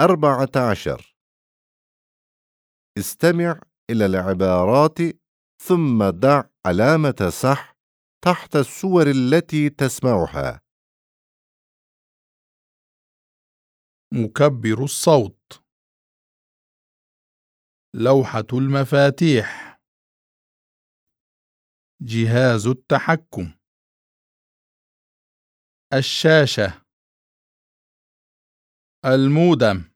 أربعة عشر. استمع إلى العبارات ثم ضع علامة صح تحت الصور التي تسمعها. مكبر الصوت. لوحة المفاتيح. جهاز التحكم. الشاشة. المودم.